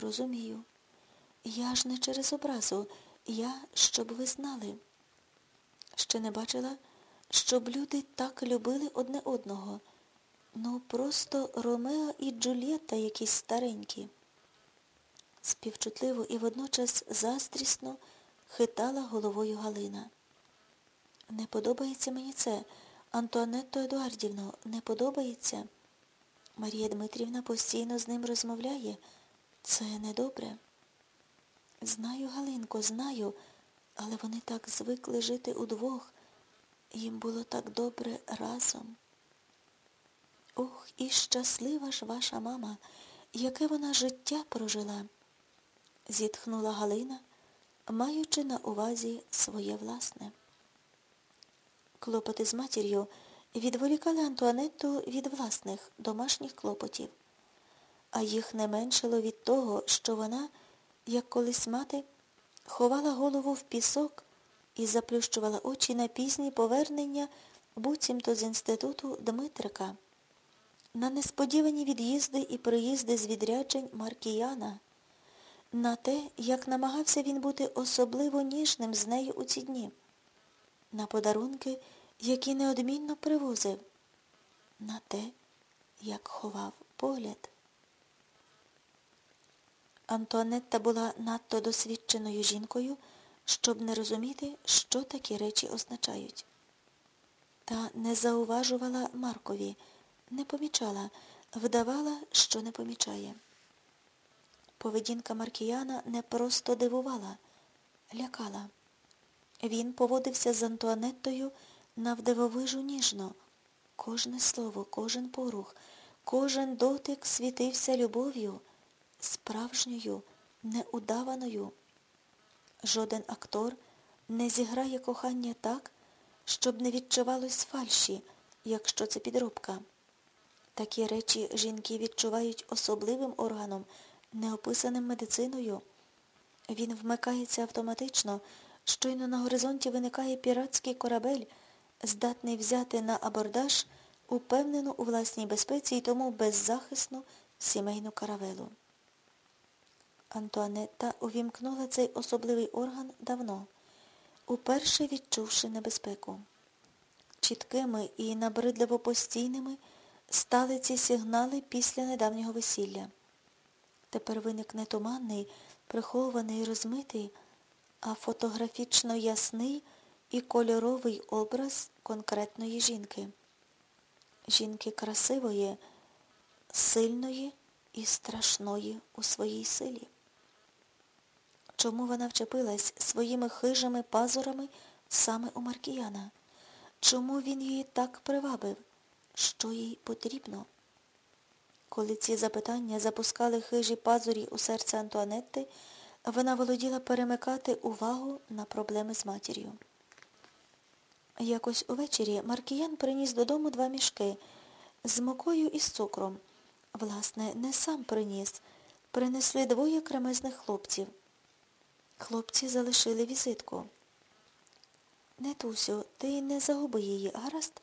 Розумію. Я ж не через образу. Я, щоб ви знали. Ще не бачила, щоб люди так любили одне одного. Ну, просто Ромео і Джульєтта якісь старенькі. Співчутливо і водночас застрісно хитала головою Галина. Не подобається мені це, Антуанетто Едуардівно, не подобається. Марія Дмитрівна постійно з ним розмовляє. Це недобре. Знаю, Галинко, знаю, але вони так звикли жити удвох. Їм було так добре разом. Ох, і щаслива ж ваша мама, яке вона життя прожила, зітхнула Галина, маючи на увазі своє власне. Клопоти з матір'ю відволікали Антуанетту від власних домашніх клопотів, а їх не меншило від того, що вона, як колись мати, ховала голову в пісок і заплющувала очі на пізні повернення буцімто з інституту Дмитрика, на несподівані від'їзди і приїзди з відряджень Маркіяна, на те, як намагався він бути особливо ніжним з нею у ці дні, на подарунки, які неодмінно привозив, на те, як ховав погляд. Антуанетта була надто досвідченою жінкою, щоб не розуміти, що такі речі означають. Та не зауважувала Маркові, не помічала, вдавала, що не помічає. Поведінка Маркіяна не просто дивувала, лякала. Він поводився з Антуанеттою навдивовижу ніжно. Кожне слово, кожен порух, кожен дотик світився любов'ю, справжньою, неудаваною. Жоден актор не зіграє кохання так, щоб не відчувалось фальші, якщо це підробка. Такі речі жінки відчувають особливим органом, неописаним медициною. Він вмикається автоматично, щойно на горизонті виникає піратський корабель, здатний взяти на абордаж упевнену у власній безпеці і тому беззахисну сімейну каравелу. Антуанетта увімкнула цей особливий орган давно, уперше відчувши небезпеку. Чіткими і набридливо постійними стали ці сигнали після недавнього весілля. Тепер виник не туманний, прихований, розмитий, а фотографічно ясний і кольоровий образ конкретної жінки. Жінки красивої, сильної і страшної у своїй силі. Чому вона вчепилась своїми хижими пазурами саме у Маркіяна? Чому він її так привабив? Що їй потрібно? Коли ці запитання запускали хижі пазурі у серце Антуанетти, вона володіла перемикати увагу на проблеми з матір'ю. Якось увечері Маркіян приніс додому два мішки з мукою і з цукром. Власне, не сам приніс. Принесли двоє кремезних хлопців. Хлопці залишили візитку. Нетусю, ти не загуби її, гаразд?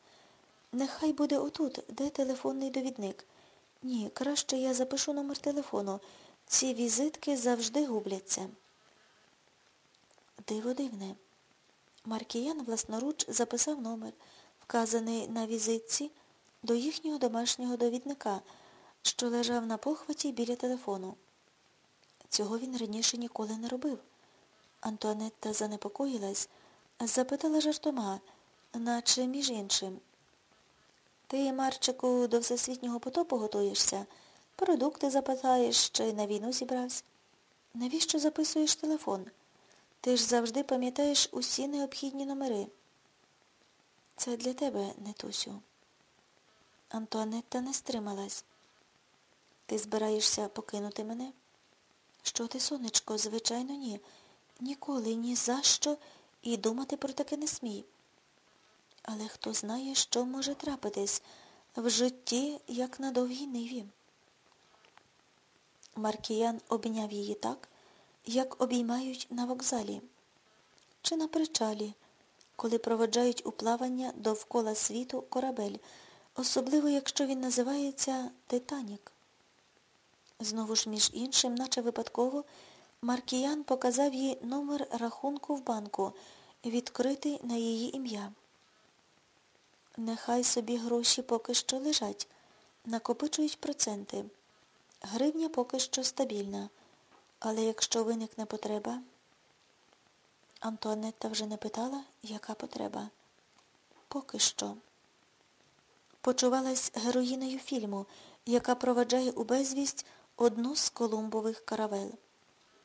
Нехай буде отут, де телефонний довідник. Ні, краще я запишу номер телефону. Ці візитки завжди губляться. Диво дивне. Маркіян власноруч записав номер, вказаний на візитці до їхнього домашнього довідника, що лежав на похваті біля телефону. Цього він раніше ніколи не робив. Антуанетта занепокоїлась, запитала жартома, наче між іншим. Ти, Марчику, до всесвітнього потопу готуєшся, продукти запитаєш, чи на війну зібрався. Навіщо записуєш телефон? Ти ж завжди пам'ятаєш усі необхідні номери. Це для тебе, Нетусю. Антуанетта не стрималась. Ти збираєшся покинути мене? Що ти, сонечко, звичайно, ні. Ніколи, ні за що і думати про таке не смій. Але хто знає, що може трапитись в житті, як на довгій ниві. Маркіян обняв її так, як обіймають на вокзалі чи на причалі, коли проводжають у плавання довкола світу корабель, особливо якщо він називається Титанік. Знову ж між іншим, наче випадково, Маркіян показав їй номер рахунку в банку, відкритий на її ім'я. Нехай собі гроші поки що лежать, накопичують проценти. Гривня поки що стабільна, але якщо виникне потреба... Антуанетта вже не питала, яка потреба. Поки що. Почувалась героїнею фільму, яка проведжає у безвість одну з колумбових каравел.